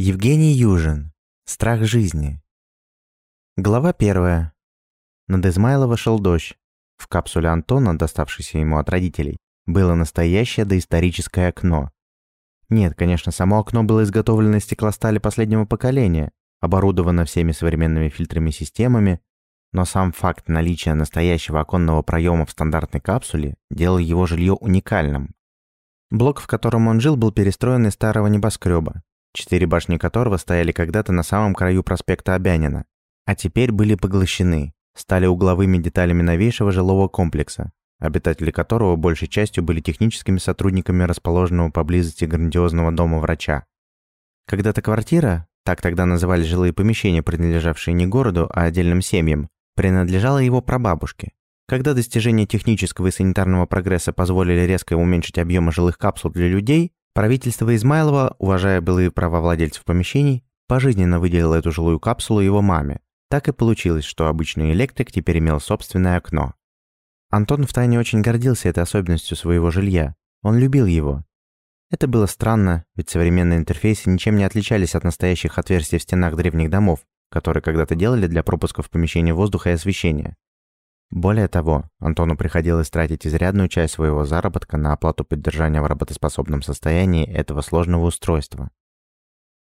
Евгений Южин. Страх жизни. Глава первая. Над Измайлова шел дождь. В капсуле Антона, доставшейся ему от родителей, было настоящее доисторическое окно. Нет, конечно, само окно было изготовлено из стеклостали последнего поколения, оборудовано всеми современными фильтрами системами, но сам факт наличия настоящего оконного проема в стандартной капсуле делал его жилье уникальным. Блок, в котором он жил, был перестроен из старого небоскреба, четыре башни которого стояли когда-то на самом краю проспекта Обянина, а теперь были поглощены, стали угловыми деталями новейшего жилого комплекса, обитатели которого большей частью были техническими сотрудниками расположенного поблизости грандиозного дома врача. Когда-то квартира, так тогда называли жилые помещения, принадлежавшие не городу, а отдельным семьям, принадлежала его прабабушке. Когда достижения технического и санитарного прогресса позволили резко уменьшить объемы жилых капсул для людей, Правительство Измайлова, уважая былые права владельцев помещений, пожизненно выделило эту жилую капсулу его маме. Так и получилось, что обычный электрик теперь имел собственное окно. Антон втайне очень гордился этой особенностью своего жилья. Он любил его. Это было странно, ведь современные интерфейсы ничем не отличались от настоящих отверстий в стенах древних домов, которые когда-то делали для пропуска в помещение воздуха и освещения. Более того, Антону приходилось тратить изрядную часть своего заработка на оплату поддержания в работоспособном состоянии этого сложного устройства.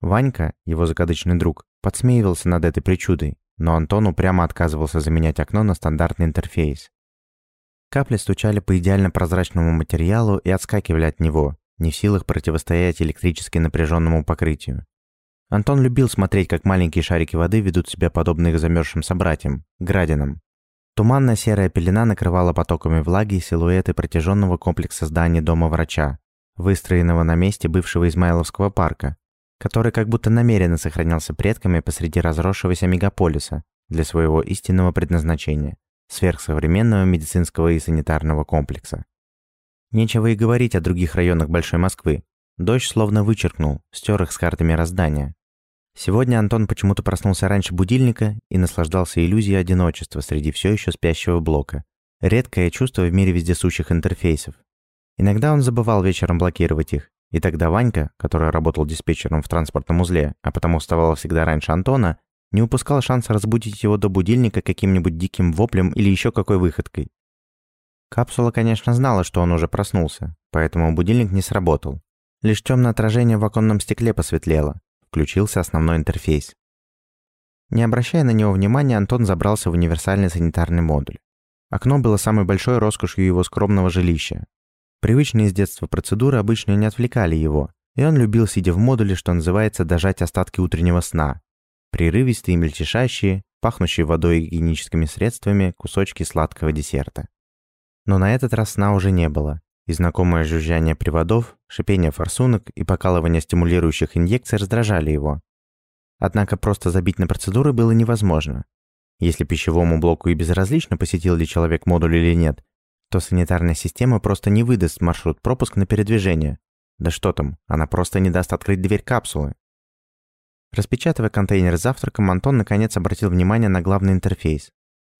Ванька, его закадычный друг, подсмеивался над этой причудой, но Антон упрямо отказывался заменять окно на стандартный интерфейс. Капли стучали по идеально прозрачному материалу и отскакивали от него, не в силах противостоять электрически напряженному покрытию. Антон любил смотреть, как маленькие шарики воды ведут себя подобно их замерзшим собратьям, градинам, Туманная серая пелена накрывала потоками влаги силуэты протяженного комплекса зданий дома врача, выстроенного на месте бывшего Измайловского парка, который как будто намеренно сохранялся предками посреди разросшегося мегаполиса для своего истинного предназначения – сверхсовременного медицинского и санитарного комплекса. Нечего и говорить о других районах Большой Москвы. Дождь словно вычеркнул, стер их с карты мироздания. Сегодня Антон почему-то проснулся раньше будильника и наслаждался иллюзией одиночества среди все еще спящего блока. Редкое чувство в мире вездесущих интерфейсов. Иногда он забывал вечером блокировать их, и тогда Ванька, который работал диспетчером в транспортном узле, а потому вставал всегда раньше Антона, не упускал шанса разбудить его до будильника каким-нибудь диким воплем или еще какой выходкой. Капсула, конечно, знала, что он уже проснулся, поэтому будильник не сработал. Лишь темное отражение в оконном стекле посветлело, включился основной интерфейс. Не обращая на него внимания, Антон забрался в универсальный санитарный модуль. Окно было самой большой роскошью его скромного жилища. Привычные с детства процедуры обычно не отвлекали его, и он любил, сидя в модуле, что называется, дожать остатки утреннего сна. Прерывистые, мельтешащие, пахнущие водой и гигиеническими средствами кусочки сладкого десерта. Но на этот раз сна уже не было и знакомое жужжание приводов, шипение форсунок и покалывание стимулирующих инъекций раздражали его. Однако просто забить на процедуры было невозможно. Если пищевому блоку и безразлично, посетил ли человек модуль или нет, то санитарная система просто не выдаст маршрут пропуск на передвижение. Да что там, она просто не даст открыть дверь капсулы. Распечатывая контейнер с завтраком, Антон наконец обратил внимание на главный интерфейс.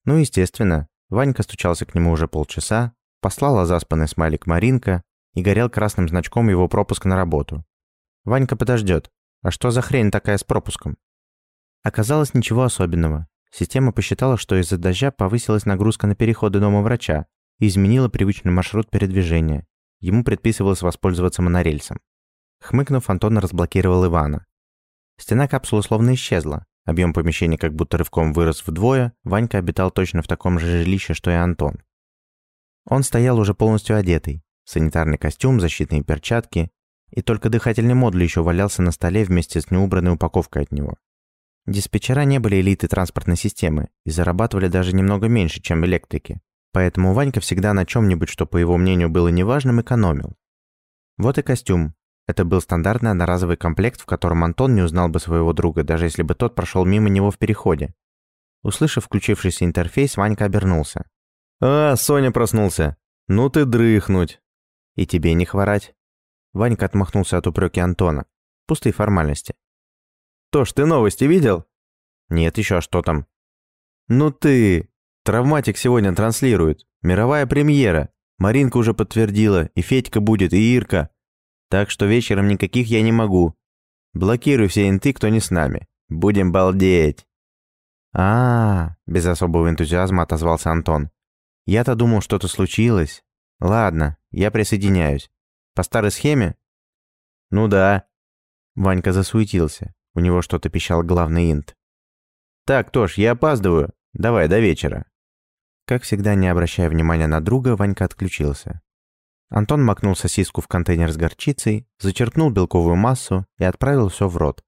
Ну, естественно, Ванька стучался к нему уже полчаса, Послала заспанный смайлик Маринка и горел красным значком его пропуск на работу. Ванька подождет. А что за хрень такая с пропуском? Оказалось ничего особенного. Система посчитала, что из-за дождя повысилась нагрузка на переходы дома врача и изменила привычный маршрут передвижения. Ему предписывалось воспользоваться монорельсом. Хмыкнув, Антон разблокировал Ивана. Стена капсулы словно исчезла. Объем помещения как будто рывком вырос вдвое. Ванька обитал точно в таком же жилище, что и Антон. Он стоял уже полностью одетый. Санитарный костюм, защитные перчатки. И только дыхательный модуль еще валялся на столе вместе с неубранной упаковкой от него. Диспетчера не были элитой транспортной системы и зарабатывали даже немного меньше, чем электрики. Поэтому Ванька всегда на чем-нибудь, что по его мнению было неважным, экономил. Вот и костюм. Это был стандартный одноразовый комплект, в котором Антон не узнал бы своего друга, даже если бы тот прошел мимо него в переходе. Услышав включившийся интерфейс, Ванька обернулся. «А, Соня проснулся. Ну ты дрыхнуть». «И тебе не хворать». Ванька отмахнулся от упреки Антона. Пустые формальности. «Тош, ты новости видел?» «Нет, еще что там?» «Ну ты...» «Травматик сегодня транслирует. Мировая премьера. Маринка уже подтвердила, и Федька будет, и Ирка. Так что вечером никаких я не могу. Блокируй все инты, кто не с нами. Будем балдеть!» а, -а, -а без особого энтузиазма отозвался Антон. «Я-то думал, что-то случилось. Ладно, я присоединяюсь. По старой схеме?» «Ну да». Ванька засуетился. У него что-то пищал главный инт. «Так, Тош, я опаздываю. Давай, до вечера». Как всегда, не обращая внимания на друга, Ванька отключился. Антон макнул сосиску в контейнер с горчицей, зачерпнул белковую массу и отправил все в рот.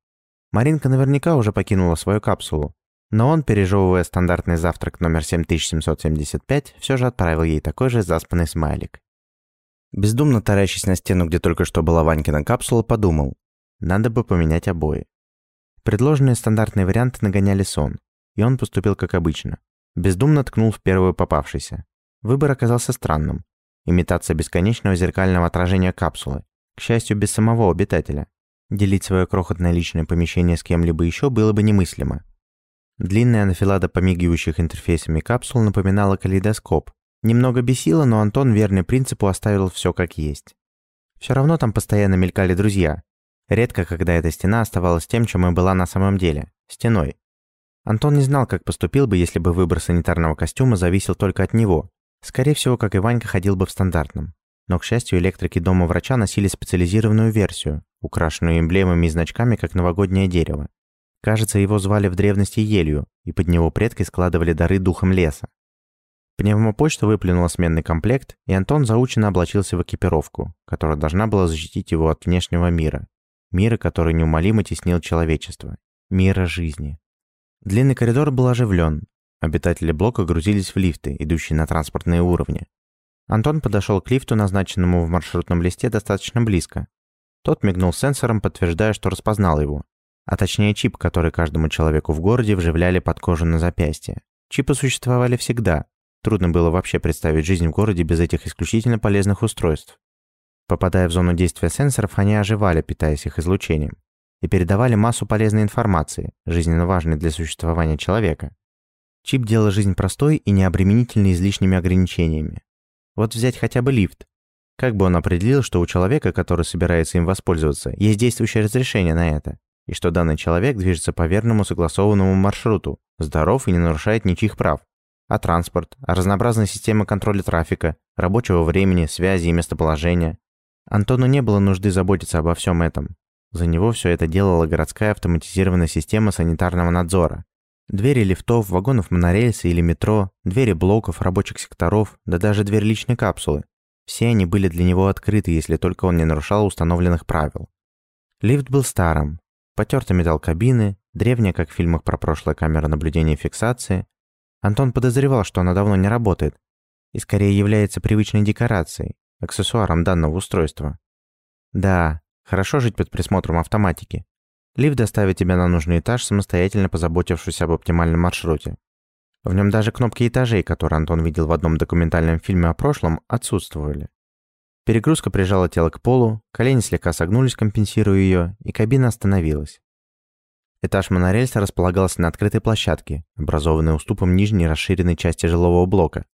Маринка наверняка уже покинула свою капсулу, но он, пережевывая стандартный завтрак номер 7775, все же отправил ей такой же заспанный смайлик. Бездумно таращись на стену, где только что была Ванькина капсула, подумал, надо бы поменять обои. Предложенные стандартные варианты нагоняли сон, и он поступил как обычно. Бездумно ткнул в первую попавшийся. Выбор оказался странным. Имитация бесконечного зеркального отражения капсулы. К счастью, без самого обитателя. Делить свое крохотное личное помещение с кем-либо еще было бы немыслимо. Длинная анфилада помигивающих интерфейсами капсул напоминала калейдоскоп. Немного бесило, но Антон, верный принципу, оставил все как есть. Все равно там постоянно мелькали друзья. Редко, когда эта стена оставалась тем, чем и была на самом деле – стеной. Антон не знал, как поступил бы, если бы выбор санитарного костюма зависел только от него, Скорее всего, как и Ванька, ходил бы в стандартном. Но, к счастью, электрики дома врача носили специализированную версию, украшенную эмблемами и значками, как новогоднее дерево. Кажется, его звали в древности елью, и под него предки складывали дары духом леса. Пневмопочта выплюнула сменный комплект, и Антон заученно облачился в экипировку, которая должна была защитить его от внешнего мира. Мира, который неумолимо теснил человечество. Мира жизни. Длинный коридор был оживлен, Обитатели блока грузились в лифты, идущие на транспортные уровни. Антон подошел к лифту, назначенному в маршрутном листе, достаточно близко. Тот мигнул сенсором, подтверждая, что распознал его. А точнее чип, который каждому человеку в городе вживляли под кожу на запястье. Чипы существовали всегда. Трудно было вообще представить жизнь в городе без этих исключительно полезных устройств. Попадая в зону действия сенсоров, они оживали, питаясь их излучением. И передавали массу полезной информации, жизненно важной для существования человека. Чип делал жизнь простой и необременительной излишними ограничениями. Вот взять хотя бы лифт. Как бы он определил, что у человека, который собирается им воспользоваться, есть действующее разрешение на это, и что данный человек движется по верному согласованному маршруту, здоров и не нарушает ничьих прав. А транспорт, а разнообразная система контроля трафика, рабочего времени, связи и местоположения. Антону не было нужды заботиться обо всем этом. За него все это делала городская автоматизированная система санитарного надзора, Двери лифтов, вагонов монорельса или метро, двери блоков, рабочих секторов, да даже дверь личной капсулы. Все они были для него открыты, если только он не нарушал установленных правил. Лифт был старым. Потертый металл кабины, древняя, как в фильмах про прошлое, камера наблюдения и фиксации. Антон подозревал, что она давно не работает и скорее является привычной декорацией, аксессуаром данного устройства. Да, хорошо жить под присмотром автоматики, Лифт доставит тебя на нужный этаж, самостоятельно позаботившись об оптимальном маршруте. В нем даже кнопки этажей, которые Антон видел в одном документальном фильме о прошлом, отсутствовали. Перегрузка прижала тело к полу, колени слегка согнулись, компенсируя ее, и кабина остановилась. Этаж монорельса располагался на открытой площадке, образованной уступом нижней расширенной части жилого блока,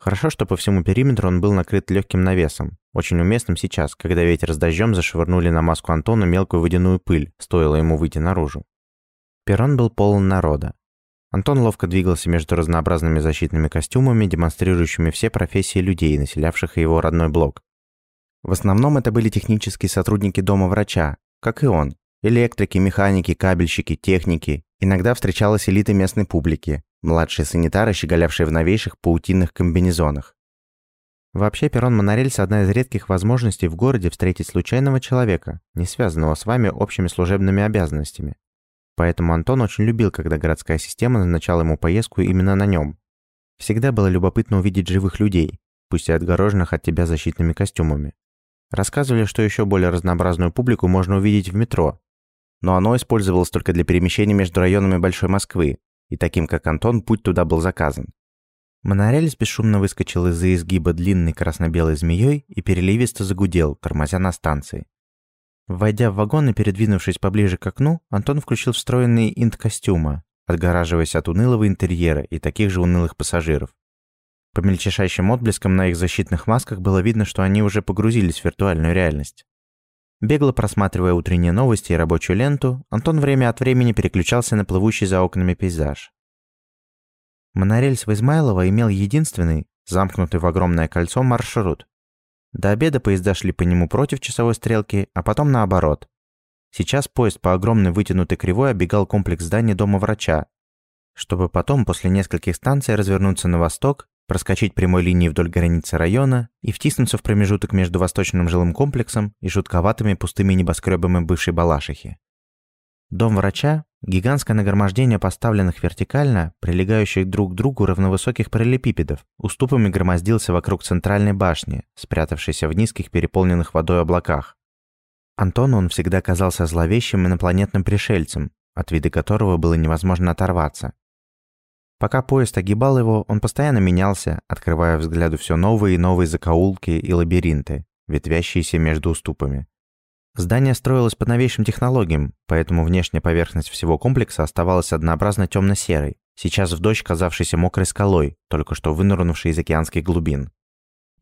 Хорошо, что по всему периметру он был накрыт легким навесом, очень уместным сейчас, когда ветер с дождем зашвырнули на маску Антона мелкую водяную пыль, стоило ему выйти наружу. Перрон был полон народа. Антон ловко двигался между разнообразными защитными костюмами, демонстрирующими все профессии людей, населявших его родной блок. В основном это были технические сотрудники дома врача, как и он. Электрики, механики, кабельщики, техники. Иногда встречалась элита местной публики, Младшие санитары, щеголявшие в новейших паутинных комбинезонах. Вообще, перрон монорельса – одна из редких возможностей в городе встретить случайного человека, не связанного с вами общими служебными обязанностями. Поэтому Антон очень любил, когда городская система назначала ему поездку именно на нем. Всегда было любопытно увидеть живых людей, пусть и отгороженных от тебя защитными костюмами. Рассказывали, что еще более разнообразную публику можно увидеть в метро. Но оно использовалось только для перемещения между районами Большой Москвы, и таким, как Антон, путь туда был заказан. Монорельс бесшумно выскочил из-за изгиба длинной красно-белой змеей и переливисто загудел, тормозя на станции. Войдя в вагон и передвинувшись поближе к окну, Антон включил встроенный инт костюма, отгораживаясь от унылого интерьера и таких же унылых пассажиров. По мельчайшим отблескам на их защитных масках было видно, что они уже погрузились в виртуальную реальность. Бегло просматривая утренние новости и рабочую ленту, Антон время от времени переключался на плывущий за окнами пейзаж. Монорельс в Измайлово имел единственный, замкнутый в огромное кольцо, маршрут. До обеда поезда шли по нему против часовой стрелки, а потом наоборот. Сейчас поезд по огромной вытянутой кривой оббегал комплекс зданий дома врача, чтобы потом после нескольких станций развернуться на восток проскочить прямой линией вдоль границы района и втиснуться в промежуток между восточным жилым комплексом и жутковатыми пустыми небоскребами бывшей Балашихи. Дом врача – гигантское нагромождение поставленных вертикально, прилегающих друг к другу равновысоких параллелепипедов, уступами громоздился вокруг центральной башни, спрятавшейся в низких переполненных водой облаках. Антону он всегда казался зловещим инопланетным пришельцем, от вида которого было невозможно оторваться. Пока поезд огибал его, он постоянно менялся, открывая взгляду все новые и новые закоулки и лабиринты, ветвящиеся между уступами. Здание строилось по новейшим технологиям, поэтому внешняя поверхность всего комплекса оставалась однообразно темно-серой, сейчас в дождь казавшейся мокрой скалой, только что вынырнувшей из океанских глубин.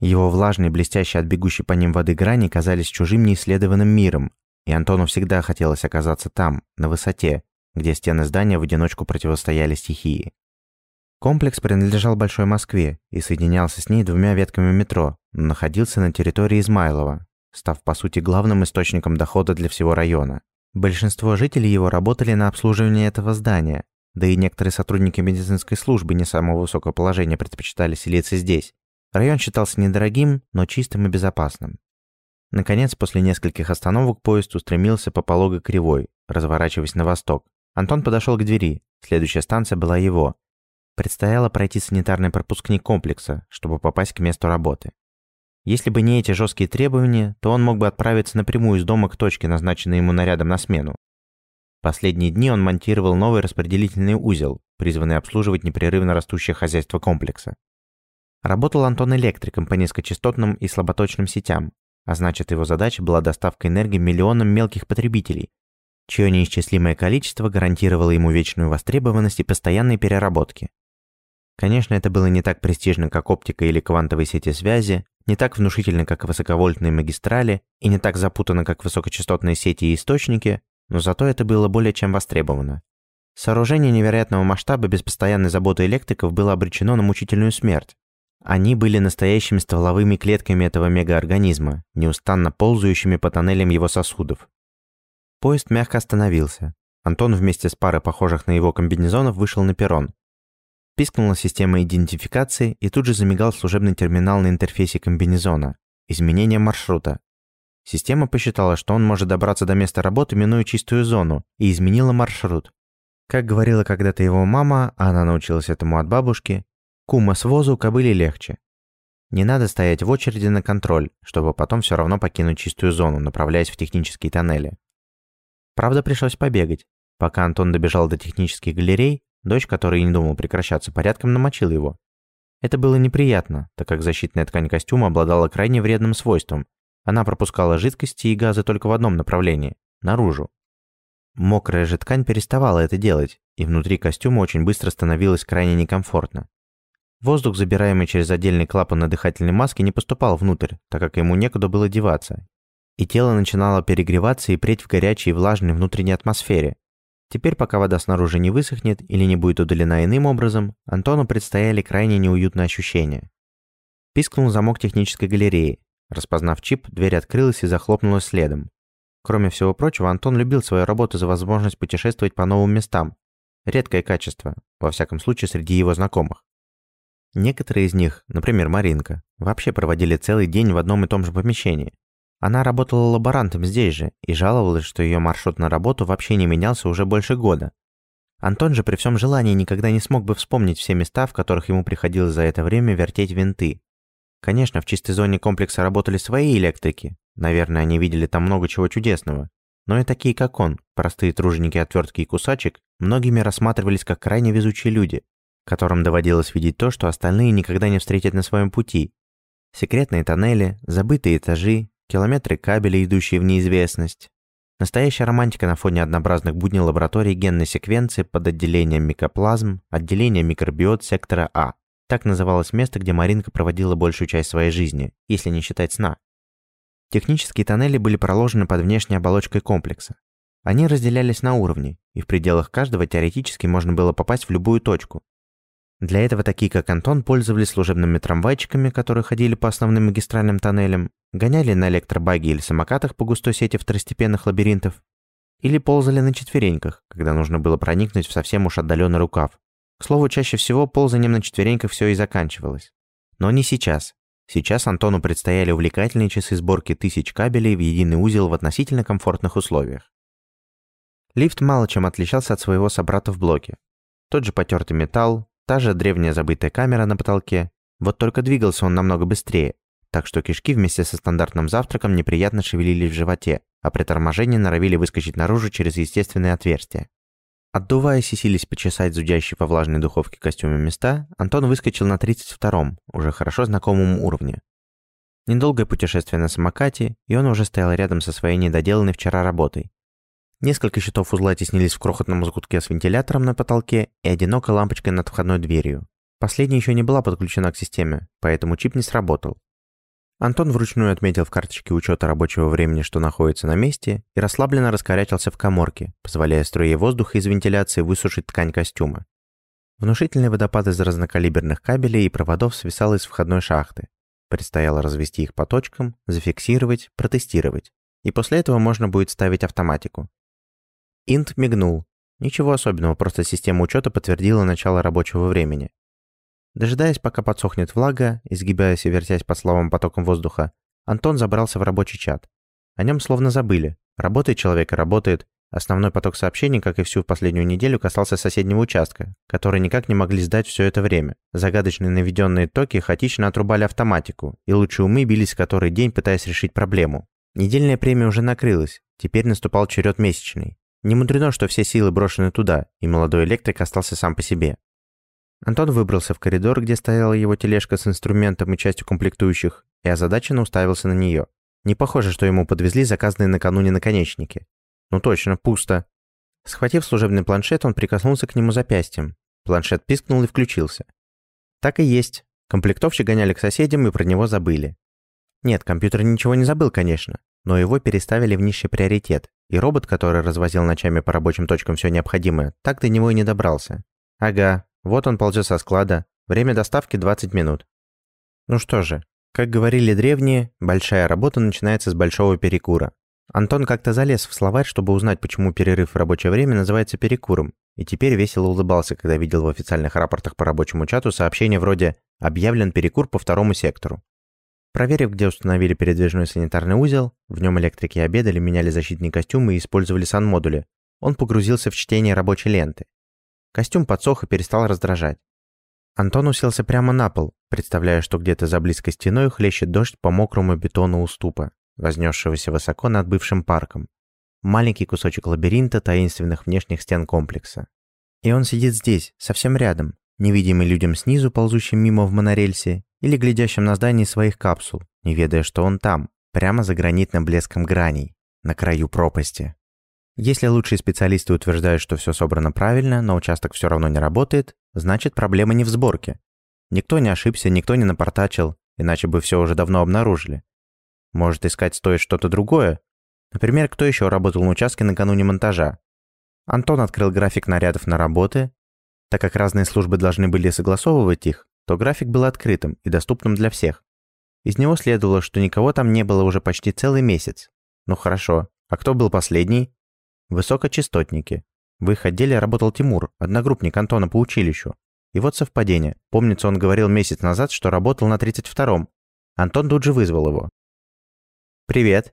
Его влажные, блестящие от бегущей по ним воды грани казались чужим неисследованным миром, и Антону всегда хотелось оказаться там, на высоте, где стены здания в одиночку противостояли стихии. Комплекс принадлежал Большой Москве и соединялся с ней двумя ветками метро, но находился на территории Измайлова, став по сути главным источником дохода для всего района. Большинство жителей его работали на обслуживании этого здания, да и некоторые сотрудники медицинской службы не самого высокого положения предпочитали селиться здесь. Район считался недорогим, но чистым и безопасным. Наконец, после нескольких остановок поезд устремился по пологой кривой, разворачиваясь на восток. Антон подошел к двери, следующая станция была его, Предстояло пройти санитарный пропускник комплекса, чтобы попасть к месту работы. Если бы не эти жесткие требования, то он мог бы отправиться напрямую из дома к точке, назначенной ему нарядом на смену. Последние дни он монтировал новый распределительный узел, призванный обслуживать непрерывно растущее хозяйство комплекса. Работал Антон электриком по низкочастотным и слаботочным сетям, а значит его задача была доставка энергии миллионам мелких потребителей, чье неисчислимое количество гарантировало ему вечную востребованность и постоянные переработки. Конечно, это было не так престижно, как оптика или квантовые сети связи, не так внушительно, как высоковольтные магистрали, и не так запутано, как высокочастотные сети и источники, но зато это было более чем востребовано. Сооружение невероятного масштаба без постоянной заботы электриков было обречено на мучительную смерть. Они были настоящими стволовыми клетками этого мегаорганизма, неустанно ползающими по тоннелям его сосудов. Поезд мягко остановился. Антон вместе с парой похожих на его комбинезонов вышел на перрон, Пискнула система идентификации и тут же замигал служебный терминал на интерфейсе комбинезона. Изменение маршрута. Система посчитала, что он может добраться до места работы, минуя чистую зону, и изменила маршрут. Как говорила когда-то его мама, а она научилась этому от бабушки, кума с возу кобыли легче. Не надо стоять в очереди на контроль, чтобы потом все равно покинуть чистую зону, направляясь в технические тоннели. Правда, пришлось побегать. Пока Антон добежал до технических галерей, Дождь, который и не думал прекращаться, порядком намочил его. Это было неприятно, так как защитная ткань костюма обладала крайне вредным свойством. Она пропускала жидкости и газы только в одном направлении – наружу. Мокрая же ткань переставала это делать, и внутри костюма очень быстро становилось крайне некомфортно. Воздух, забираемый через отдельный клапан на дыхательной маске, не поступал внутрь, так как ему некуда было деваться. И тело начинало перегреваться и преть в горячей и влажной внутренней атмосфере, Теперь, пока вода снаружи не высохнет или не будет удалена иным образом, Антону предстояли крайне неуютные ощущения. Пискнул замок технической галереи. Распознав чип, дверь открылась и захлопнулась следом. Кроме всего прочего, Антон любил свою работу за возможность путешествовать по новым местам. Редкое качество, во всяком случае среди его знакомых. Некоторые из них, например, Маринка, вообще проводили целый день в одном и том же помещении, она работала лаборантом здесь же и жаловалась, что ее маршрут на работу вообще не менялся уже больше года. Антон же при всем желании никогда не смог бы вспомнить все места, в которых ему приходилось за это время вертеть винты. Конечно, в чистой зоне комплекса работали свои электрики. Наверное, они видели там много чего чудесного. Но и такие, как он, простые труженики отвертки и кусачек, многими рассматривались как крайне везучие люди, которым доводилось видеть то, что остальные никогда не встретят на своем пути. Секретные тоннели, забытые этажи, Километры кабелей, идущие в неизвестность. Настоящая романтика на фоне однообразных будней лаборатории генной секвенции под отделением микоплазм, отделение микробиот сектора А. Так называлось место, где Маринка проводила большую часть своей жизни, если не считать сна. Технические тоннели были проложены под внешней оболочкой комплекса. Они разделялись на уровни, и в пределах каждого теоретически можно было попасть в любую точку. Для этого такие, как Антон, пользовались служебными трамвайчиками, которые ходили по основным магистральным тоннелям, гоняли на электробаге или самокатах по густой сети второстепенных лабиринтов, или ползали на четвереньках, когда нужно было проникнуть в совсем уж отдаленный рукав. К слову, чаще всего ползанием на четвереньках все и заканчивалось. Но не сейчас. Сейчас Антону предстояли увлекательные часы сборки тысяч кабелей в единый узел в относительно комфортных условиях. Лифт мало чем отличался от своего собрата в блоке. Тот же потертый металл, та же древняя забытая камера на потолке, вот только двигался он намного быстрее, так что кишки вместе со стандартным завтраком неприятно шевелились в животе, а при торможении норовили выскочить наружу через естественные отверстия. Отдуваясь и сились почесать зудящие по влажной духовке костюме места, Антон выскочил на 32-м, уже хорошо знакомом уровне. Недолгое путешествие на самокате, и он уже стоял рядом со своей недоделанной вчера работой. Несколько щитов узла теснились в крохотном закутке с вентилятором на потолке и одинокой лампочкой над входной дверью. Последняя еще не была подключена к системе, поэтому чип не сработал. Антон вручную отметил в карточке учета рабочего времени, что находится на месте, и расслабленно раскорячился в коморке, позволяя струе воздуха из вентиляции высушить ткань костюма. Внушительный водопад из разнокалиберных кабелей и проводов свисал из входной шахты. Предстояло развести их по точкам, зафиксировать, протестировать. И после этого можно будет ставить автоматику. Инт мигнул. Ничего особенного, просто система учета подтвердила начало рабочего времени. Дожидаясь, пока подсохнет влага, изгибаясь и вертясь под слабым потоком воздуха, Антон забрался в рабочий чат. О нем словно забыли. Работает человек и работает. Основной поток сообщений, как и всю последнюю неделю, касался соседнего участка, который никак не могли сдать все это время. Загадочные наведенные токи хаотично отрубали автоматику, и лучшие умы бились который день, пытаясь решить проблему. Недельная премия уже накрылась, теперь наступал черед месячный. Не мудрено, что все силы брошены туда, и молодой электрик остался сам по себе. Антон выбрался в коридор, где стояла его тележка с инструментом и частью комплектующих, и озадаченно уставился на нее. Не похоже, что ему подвезли заказанные накануне наконечники. Ну точно, пусто. Схватив служебный планшет, он прикоснулся к нему запястьем. Планшет пискнул и включился. Так и есть. Комплектовщик гоняли к соседям и про него забыли. Нет, компьютер ничего не забыл, конечно, но его переставили в низший приоритет, и робот, который развозил ночами по рабочим точкам все необходимое, так до него и не добрался. Ага, вот он ползет со склада. Время доставки 20 минут. Ну что же, как говорили древние, большая работа начинается с большого перекура. Антон как-то залез в словарь, чтобы узнать, почему перерыв в рабочее время называется перекуром, и теперь весело улыбался, когда видел в официальных рапортах по рабочему чату сообщение вроде «Объявлен перекур по второму сектору». Проверив, где установили передвижной санитарный узел, в нем электрики обедали, меняли защитные костюмы и использовали сан-модули, он погрузился в чтение рабочей ленты. Костюм подсох и перестал раздражать. Антон уселся прямо на пол, представляя, что где-то за близкой стеной хлещет дождь по мокрому бетону уступа, вознесшегося высоко над бывшим парком. Маленький кусочек лабиринта таинственных внешних стен комплекса. И он сидит здесь, совсем рядом, невидимый людям снизу, ползущим мимо в монорельсе, или глядящим на здание своих капсул, не ведая, что он там, прямо за гранитным блеском граней, на краю пропасти. Если лучшие специалисты утверждают, что все собрано правильно, но участок все равно не работает, значит проблема не в сборке. Никто не ошибся, никто не напортачил, иначе бы все уже давно обнаружили. Может, искать стоит что-то другое? Например, кто еще работал на участке накануне монтажа? Антон открыл график нарядов на работы. Так как разные службы должны были согласовывать их, то график был открытым и доступным для всех. Из него следовало, что никого там не было уже почти целый месяц. Ну хорошо, а кто был последний? Высокочастотники. В их отделе работал Тимур, одногруппник Антона по училищу. И вот совпадение. Помнится, он говорил месяц назад, что работал на 32-м. Антон тут же вызвал его. «Привет».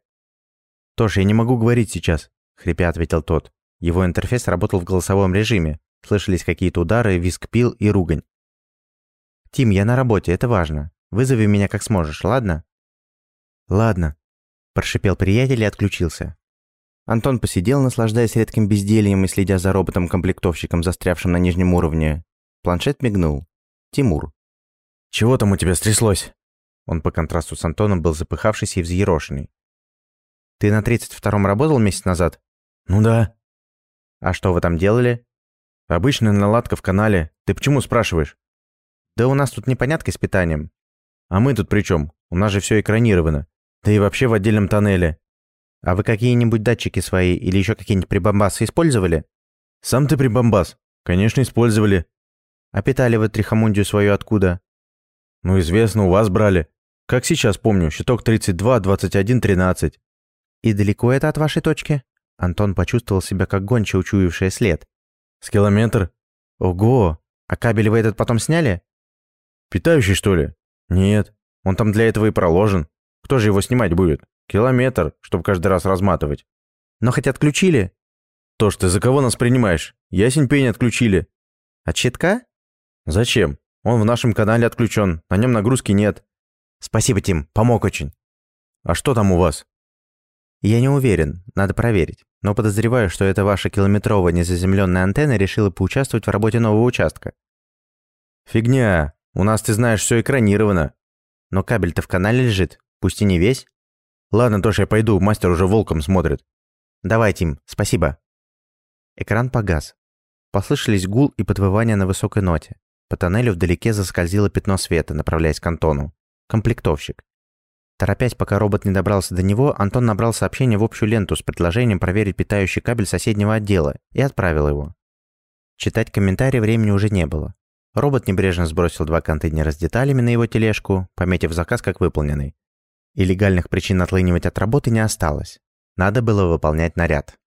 «Тоша, я не могу говорить сейчас», — хрипя ответил тот. Его интерфейс работал в голосовом режиме. Слышались какие-то удары, визг пил и ругань. «Тим, я на работе, это важно. Вызови меня как сможешь, ладно?» «Ладно», – прошипел приятель и отключился. Антон посидел, наслаждаясь редким бездельем и следя за роботом-комплектовщиком, застрявшим на нижнем уровне. Планшет мигнул. Тимур. «Чего там у тебя стряслось?» Он по контрасту с Антоном был запыхавшийся и взъерошенный. «Ты на 32-м работал месяц назад?» «Ну да». «А что вы там делали?» «Обычная наладка в канале. Ты почему спрашиваешь?» «Да у нас тут непонятки с питанием». «А мы тут при чем? У нас же все экранировано. Да и вообще в отдельном тоннеле. А вы какие-нибудь датчики свои или еще какие-нибудь прибамбасы использовали? Сам ты прибамбас. Конечно, использовали. А питали вы трихомундию свою откуда? Ну, известно, у вас брали. Как сейчас помню, щиток 32, 21, 13. И далеко это от вашей точки? Антон почувствовал себя как гонча, учуявшая след. С километр. Ого! А кабель вы этот потом сняли? Питающий, что ли? Нет. Он там для этого и проложен. Кто же его снимать будет? Километр, чтобы каждый раз разматывать. Но хоть отключили? То ж ты за кого нас принимаешь? Ясень пень отключили. От щитка? Зачем? Он в нашем канале отключен, на нем нагрузки нет. Спасибо, Тим, помог очень. А что там у вас? Я не уверен, надо проверить. Но подозреваю, что эта ваша километровая незаземленная антенна решила поучаствовать в работе нового участка. Фигня. У нас, ты знаешь, все экранировано. Но кабель-то в канале лежит, пусть и не весь. Ладно, Тоша, я пойду, мастер уже волком смотрит. Давай, Тим, спасибо. Экран погас. Послышались гул и подвывание на высокой ноте. По тоннелю вдалеке заскользило пятно света, направляясь к Антону. Комплектовщик. Торопясь, пока робот не добрался до него, Антон набрал сообщение в общую ленту с предложением проверить питающий кабель соседнего отдела и отправил его. Читать комментарии времени уже не было. Робот небрежно сбросил два контейнера с деталями на его тележку, пометив заказ как выполненный. И легальных причин отлынивать от работы не осталось. Надо было выполнять наряд.